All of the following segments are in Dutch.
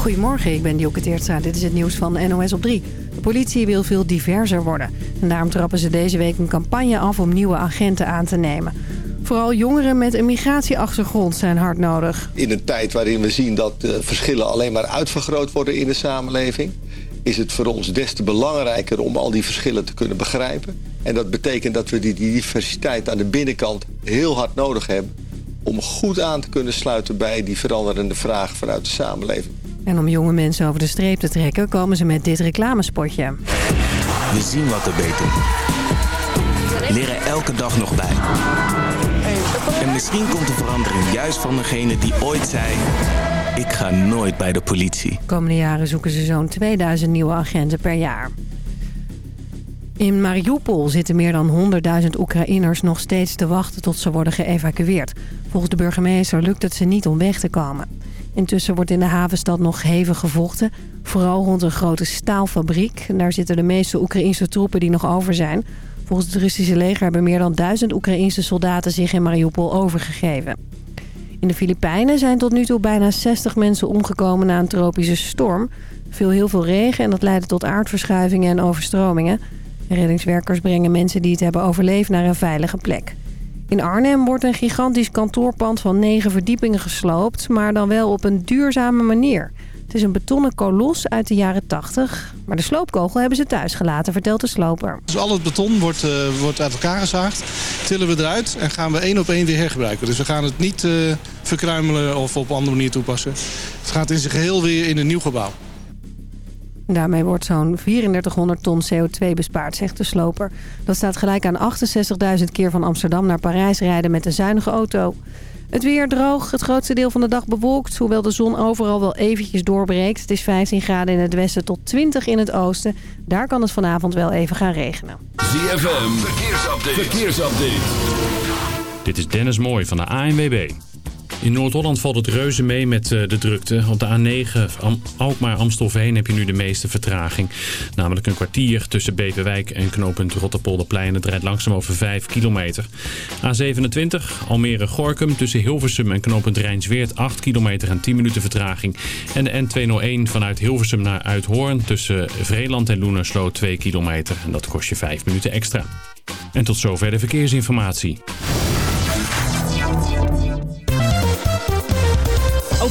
Goedemorgen, ik ben Dioke Teertstra. Dit is het nieuws van NOS op 3. De politie wil veel diverser worden. En daarom trappen ze deze week een campagne af om nieuwe agenten aan te nemen. Vooral jongeren met een migratieachtergrond zijn hard nodig. In een tijd waarin we zien dat de verschillen alleen maar uitvergroot worden in de samenleving... is het voor ons des te belangrijker om al die verschillen te kunnen begrijpen. En dat betekent dat we die diversiteit aan de binnenkant heel hard nodig hebben... om goed aan te kunnen sluiten bij die veranderende vragen vanuit de samenleving. En om jonge mensen over de streep te trekken komen ze met dit reclamespotje. We zien wat er beter. Leren elke dag nog bij. En misschien komt de verandering juist van degene die ooit zei... ik ga nooit bij de politie. komende jaren zoeken ze zo'n 2000 nieuwe agenten per jaar. In Mariupol zitten meer dan 100.000 Oekraïners nog steeds te wachten tot ze worden geëvacueerd. Volgens de burgemeester lukt het ze niet om weg te komen. Intussen wordt in de havenstad nog hevig gevochten. Vooral rond een grote staalfabriek. Daar zitten de meeste Oekraïnse troepen die nog over zijn. Volgens het Russische leger hebben meer dan duizend Oekraïnse soldaten zich in Mariupol overgegeven. In de Filipijnen zijn tot nu toe bijna 60 mensen omgekomen na een tropische storm. Veel heel veel regen en dat leidde tot aardverschuivingen en overstromingen. Reddingswerkers brengen mensen die het hebben overleefd naar een veilige plek. In Arnhem wordt een gigantisch kantoorpand van negen verdiepingen gesloopt... maar dan wel op een duurzame manier. Het is een betonnen kolos uit de jaren 80. Maar de sloopkogel hebben ze thuis gelaten, vertelt de sloper. Dus al het beton wordt, uh, wordt uit elkaar gezaagd, tillen we eruit en gaan we één op één weer hergebruiken. Dus we gaan het niet uh, verkruimelen of op andere manier toepassen. Het gaat in zijn geheel weer in een nieuw gebouw. Daarmee wordt zo'n 3400 ton CO2 bespaard, zegt de sloper. Dat staat gelijk aan 68.000 keer van Amsterdam naar Parijs rijden met een zuinige auto. Het weer droog, het grootste deel van de dag bewolkt... hoewel de zon overal wel eventjes doorbreekt. Het is 15 graden in het westen tot 20 in het oosten. Daar kan het vanavond wel even gaan regenen. ZFM, verkeersupdate. verkeersupdate. Dit is Dennis Mooij van de ANWB. In Noord-Holland valt het reuze mee met eh, de drukte. Op de A9 Alkmaar-Amstelveen heb je nu de meeste vertraging. Namelijk een kwartier tussen Beverwijk en knooppunt Rotterpolderplein. Het rijdt langzaam over 5 kilometer. A27 Almere-Gorkum tussen Hilversum en knooppunt Rijnsweert 8 kilometer en 10 minuten vertraging. En de N201 vanuit Hilversum naar Uithoorn tussen Vreeland en Loenersloot 2 kilometer. En dat kost je 5 minuten extra. En tot zover de verkeersinformatie.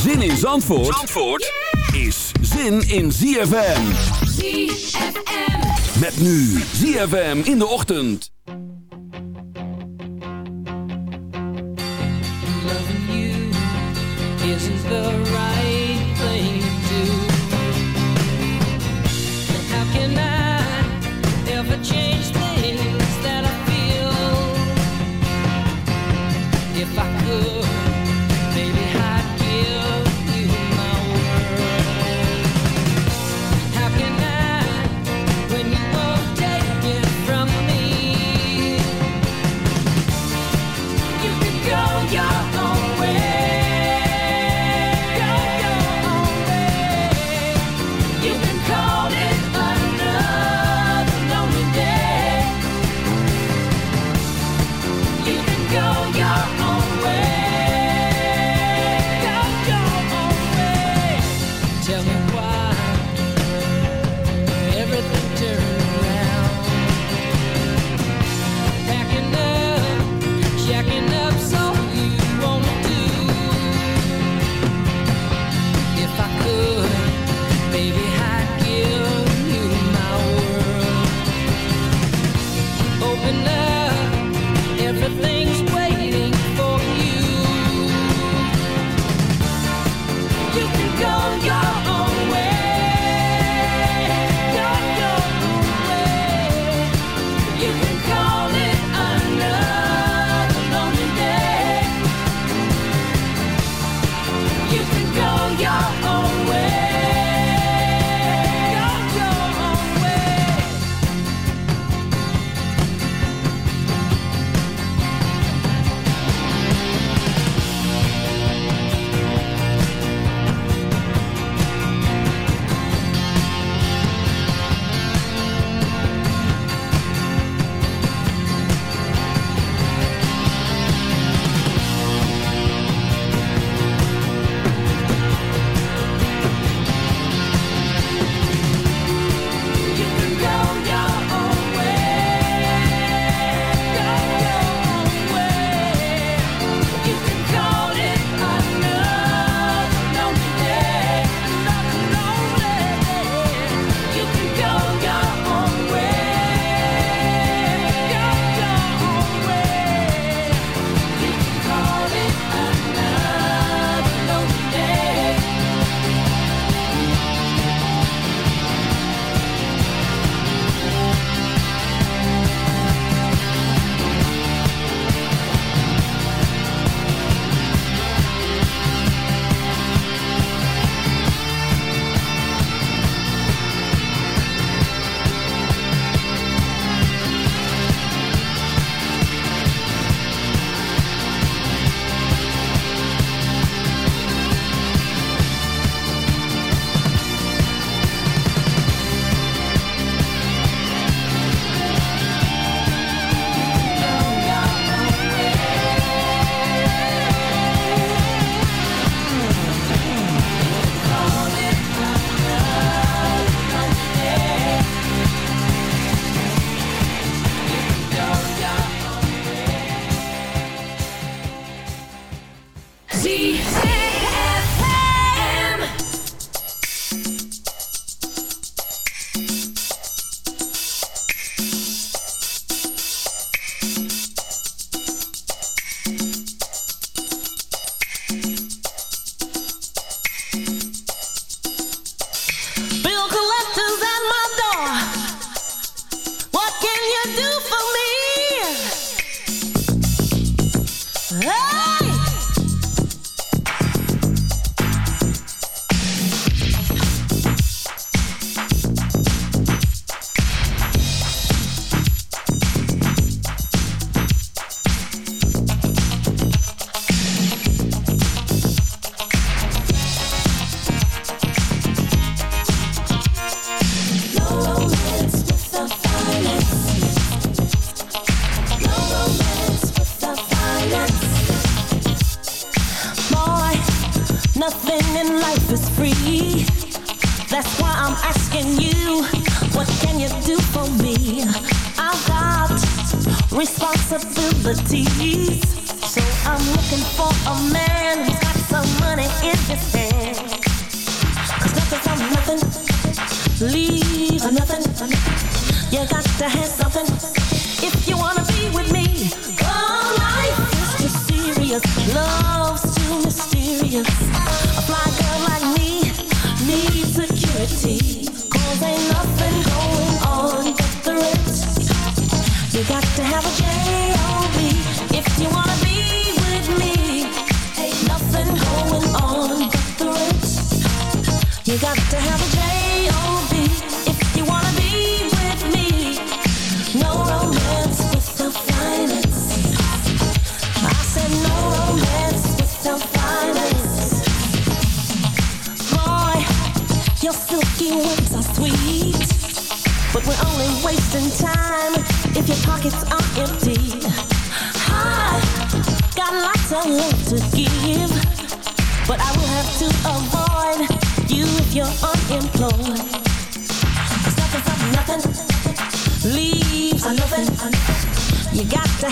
Zin in Zandvoort, Zandvoort is zin in ZFM. ZFM. Met nu ZFM in de ochtend. Loving you isn't the right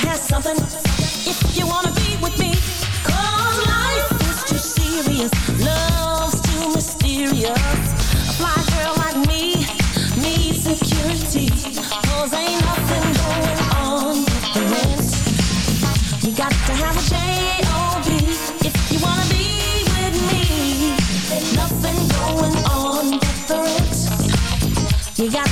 If you wanna be with me, cause life is too serious, love's too mysterious. A fly girl like me needs security, cause ain't nothing going on the. You got to have a J-O-B if you wanna be with me. Nothing going on the. You got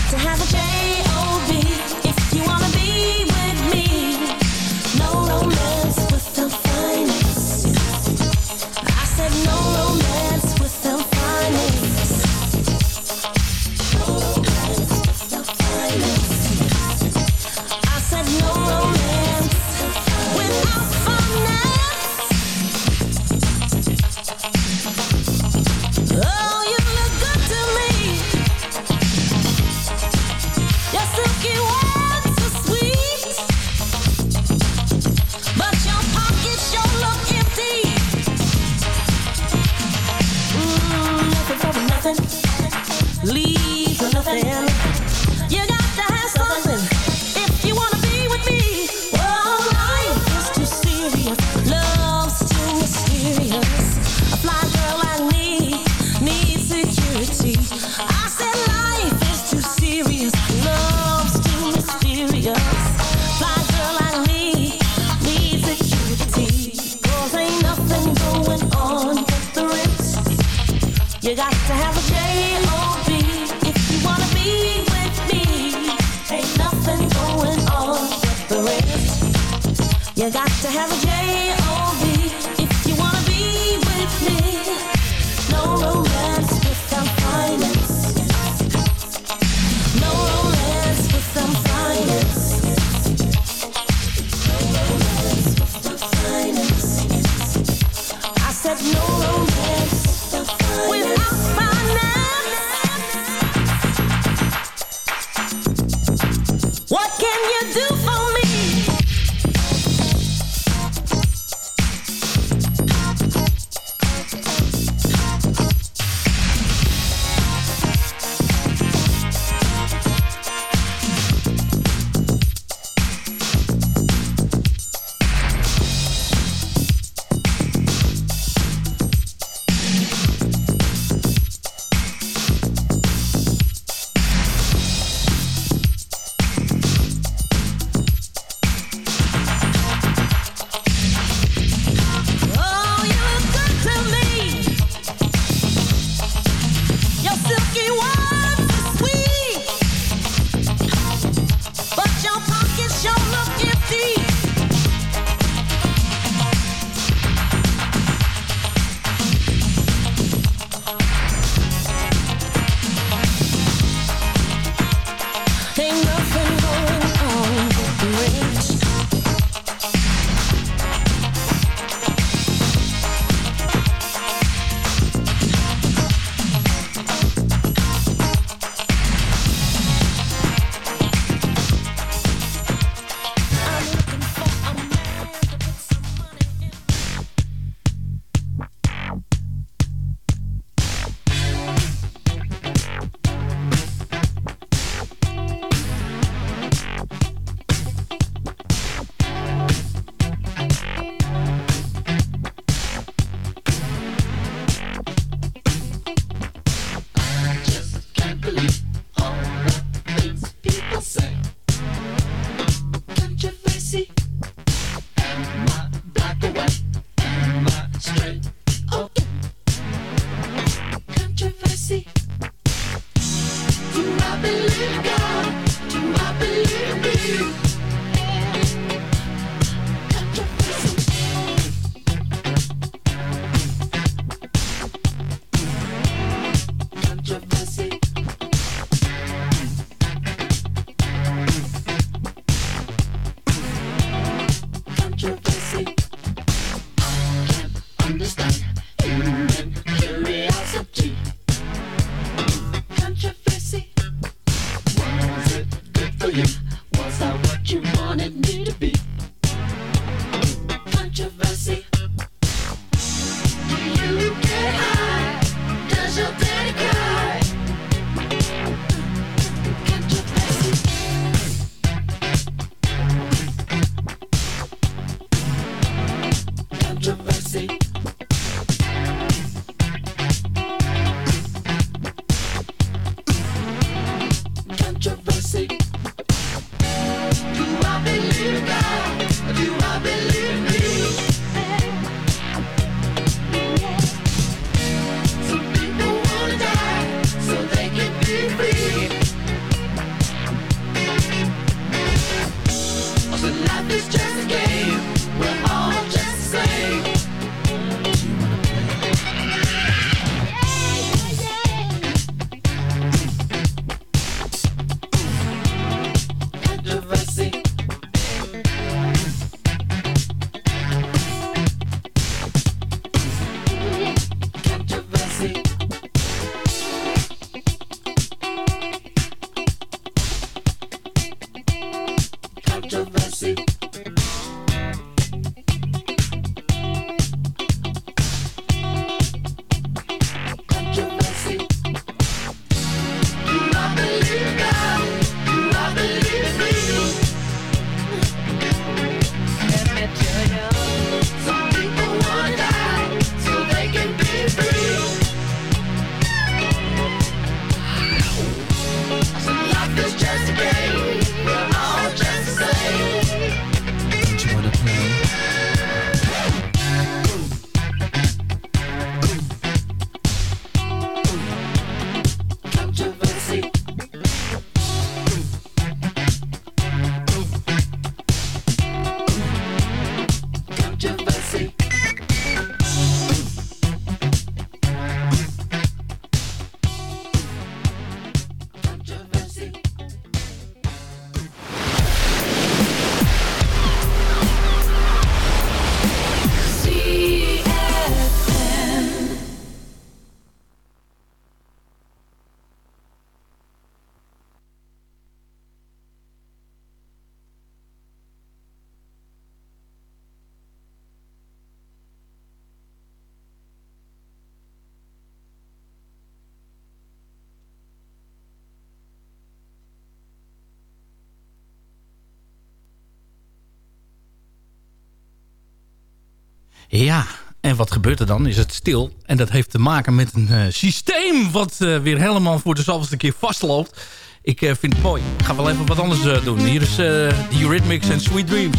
Ja, en wat gebeurt er dan? Is het stil. En dat heeft te maken met een eh, systeem wat eh, weer helemaal voor de zoveelste keer vastloopt. Ik eh, vind het mooi. Ik ga wel even wat anders doen. Hier is The Eurythmics en Sweet Dreams.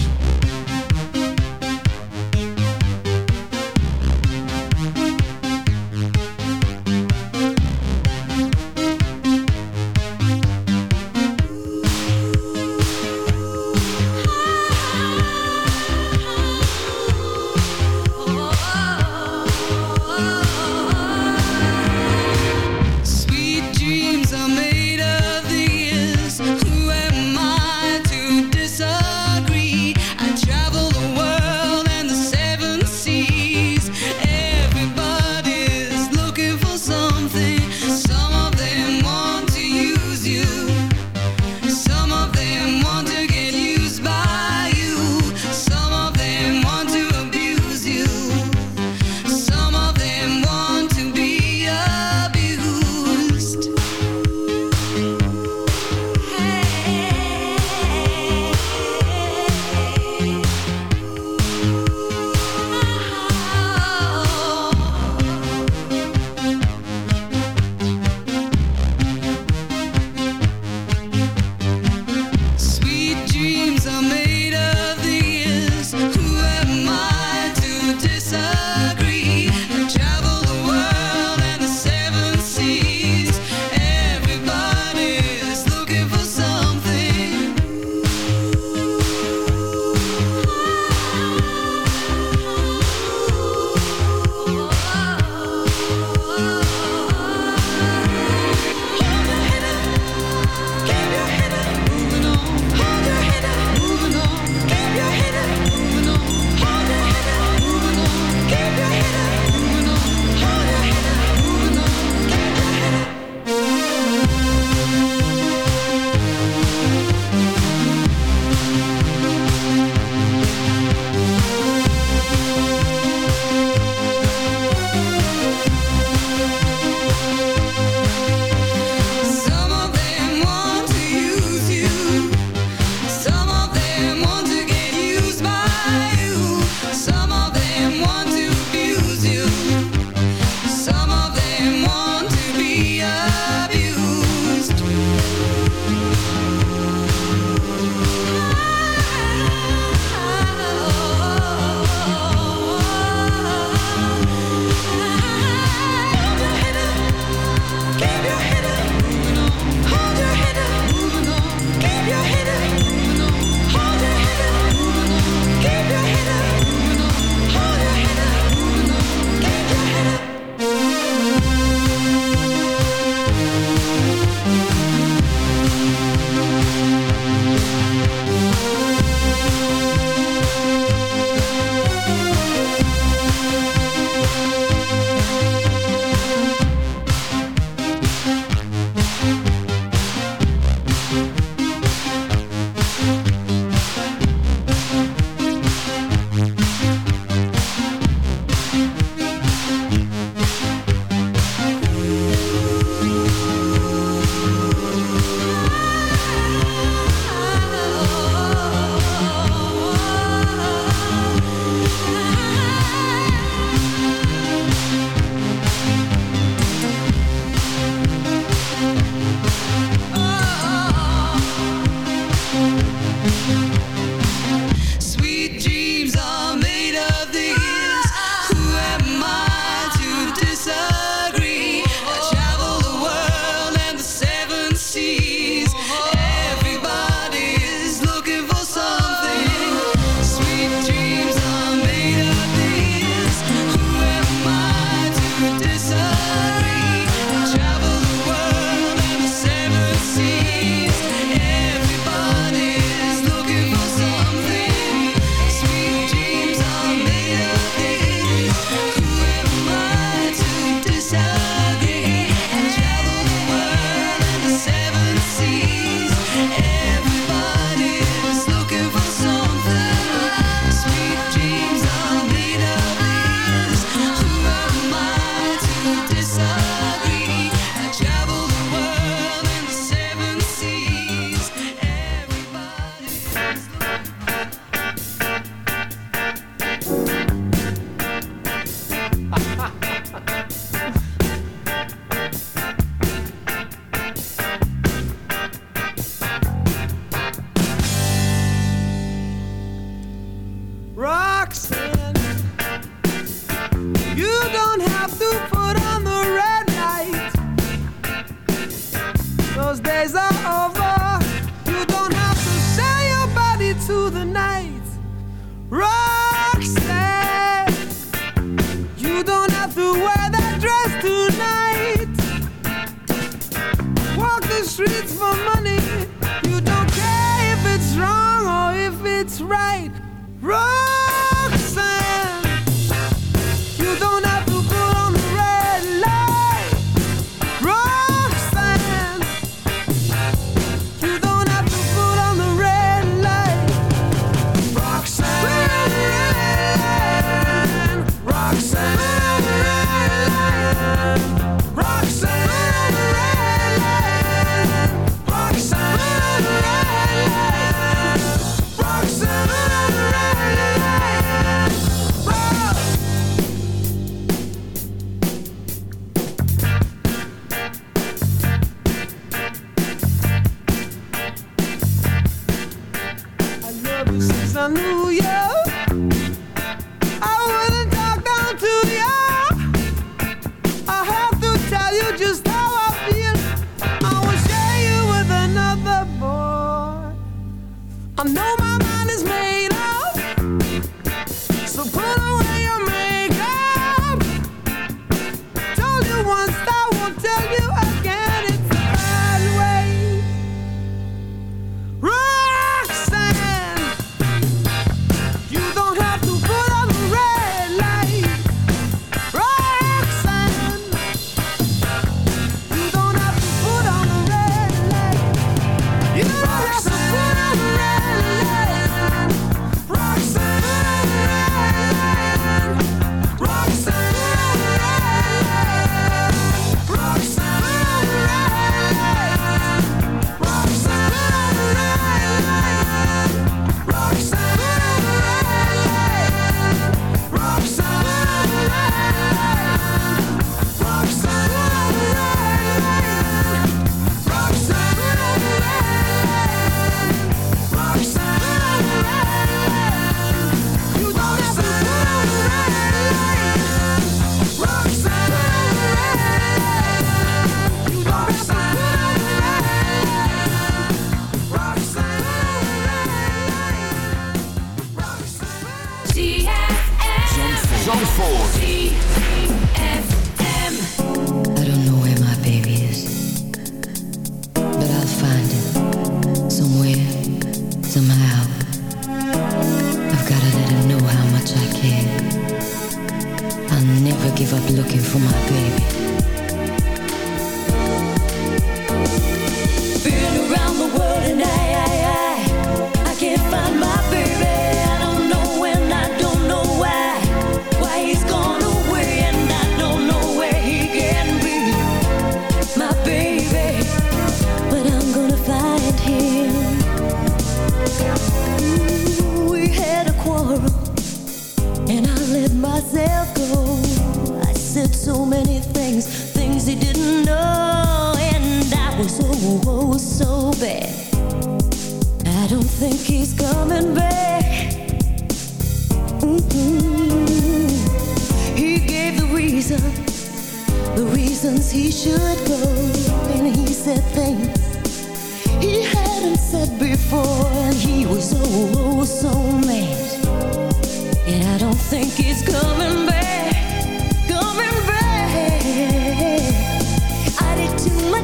streets for money. You don't care if it's wrong or if it's right. Wrong!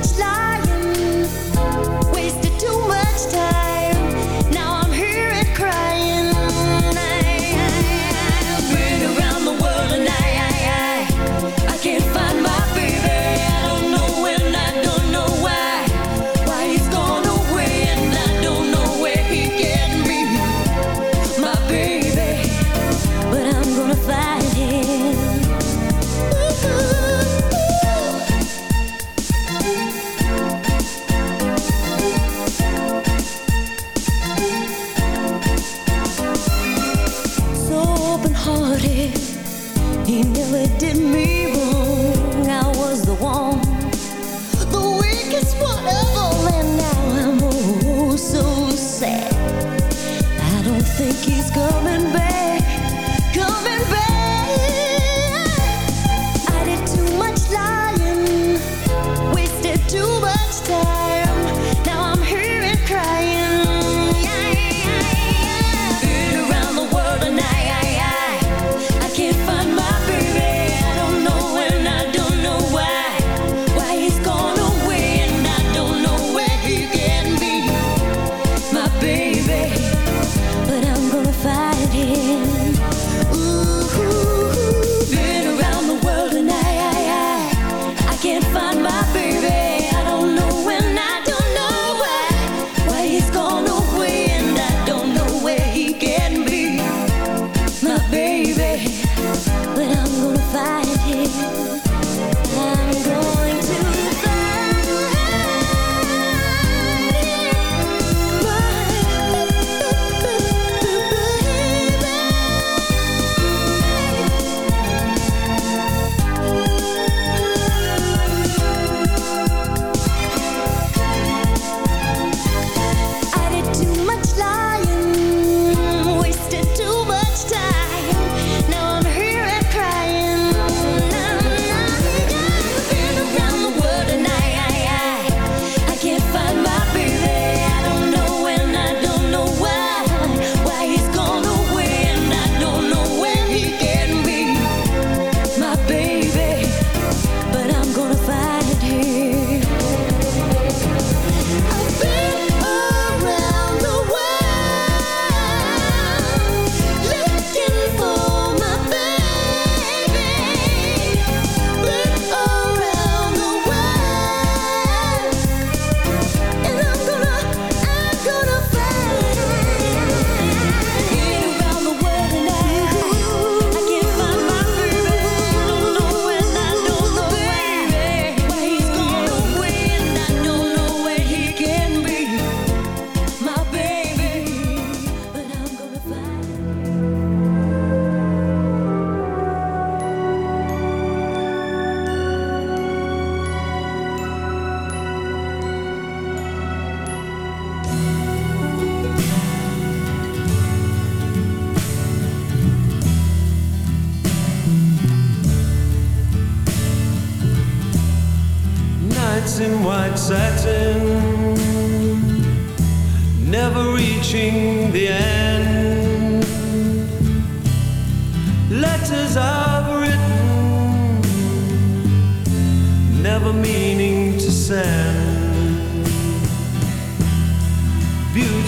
It's like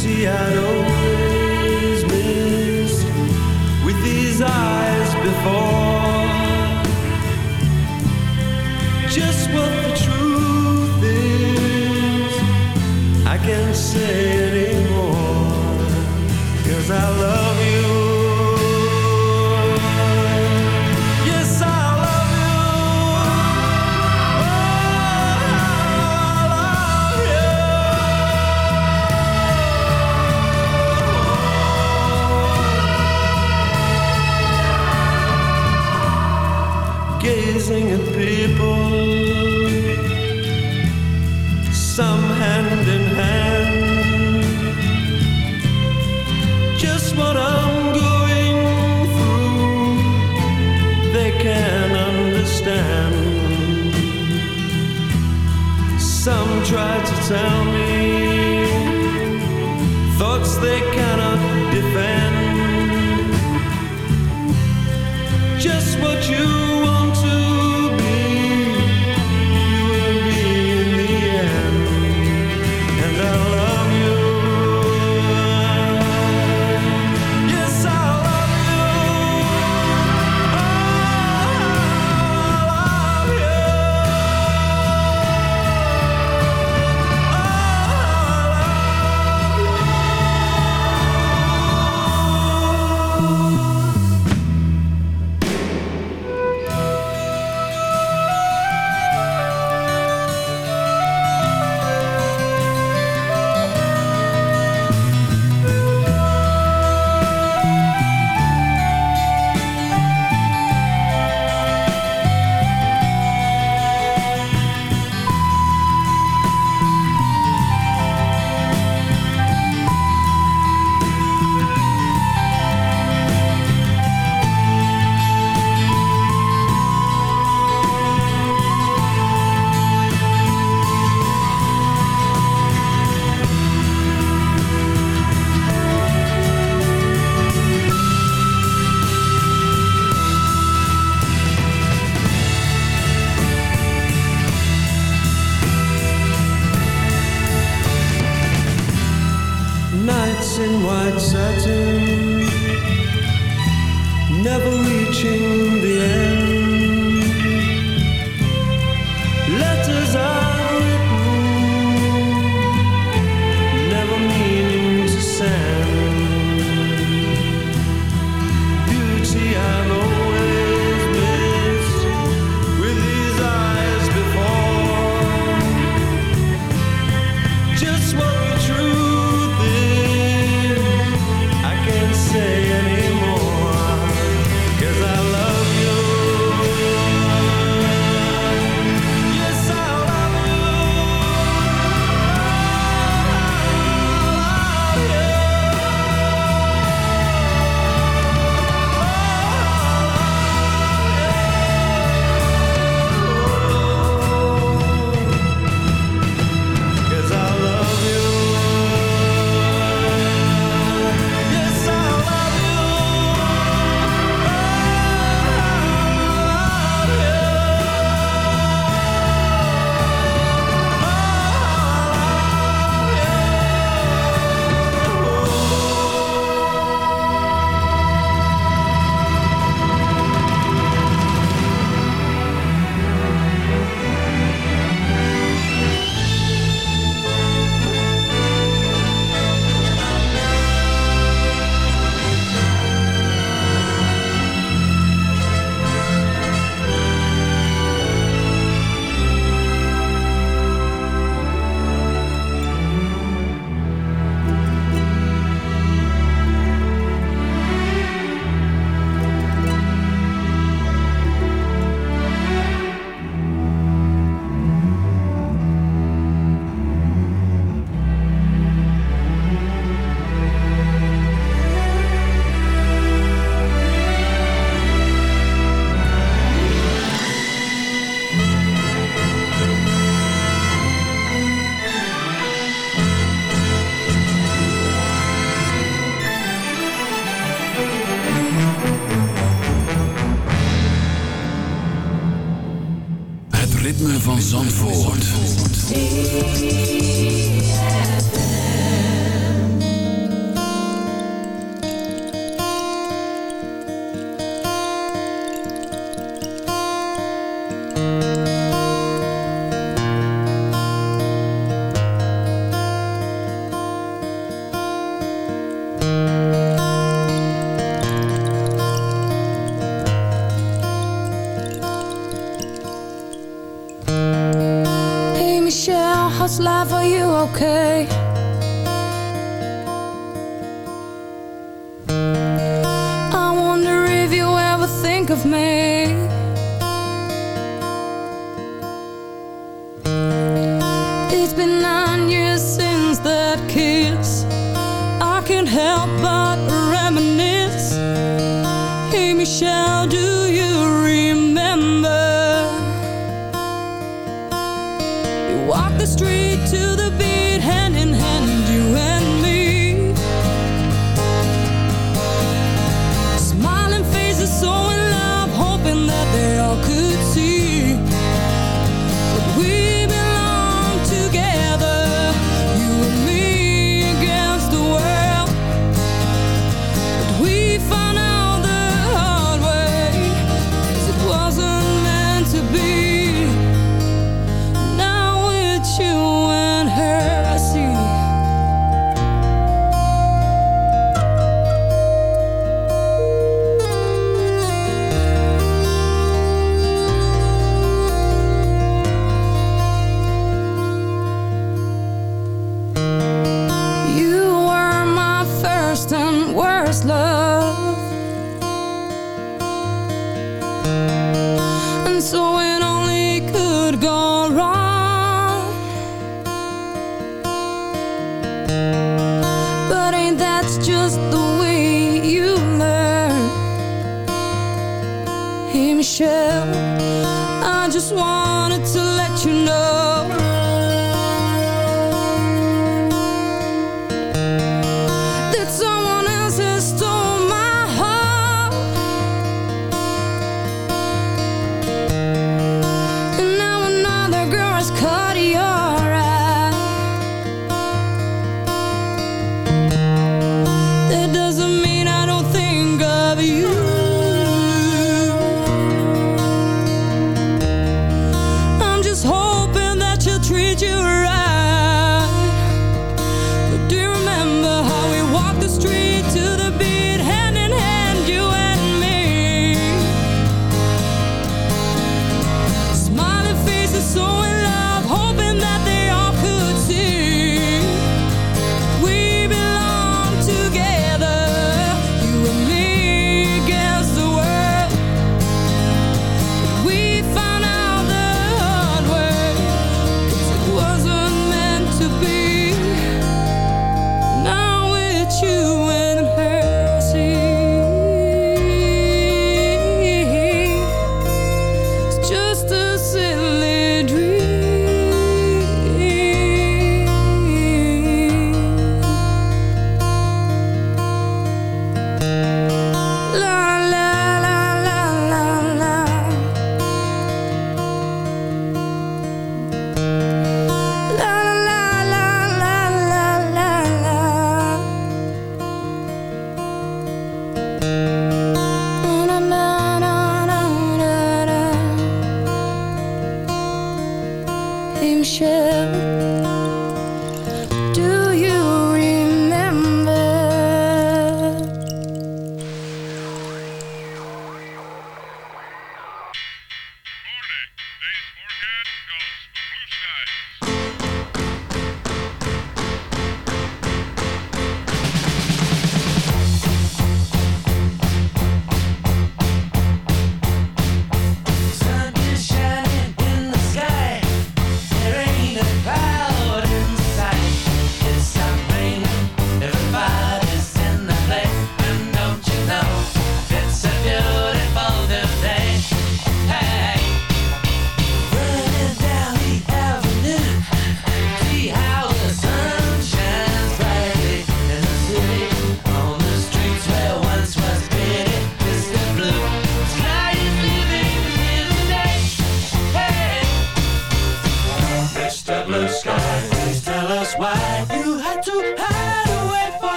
see I'd always missed with these eyes before. Just what the truth is, I can't say anymore, cause I love. of me. It's been nine years since that kiss. I can't help but reminisce. Hear.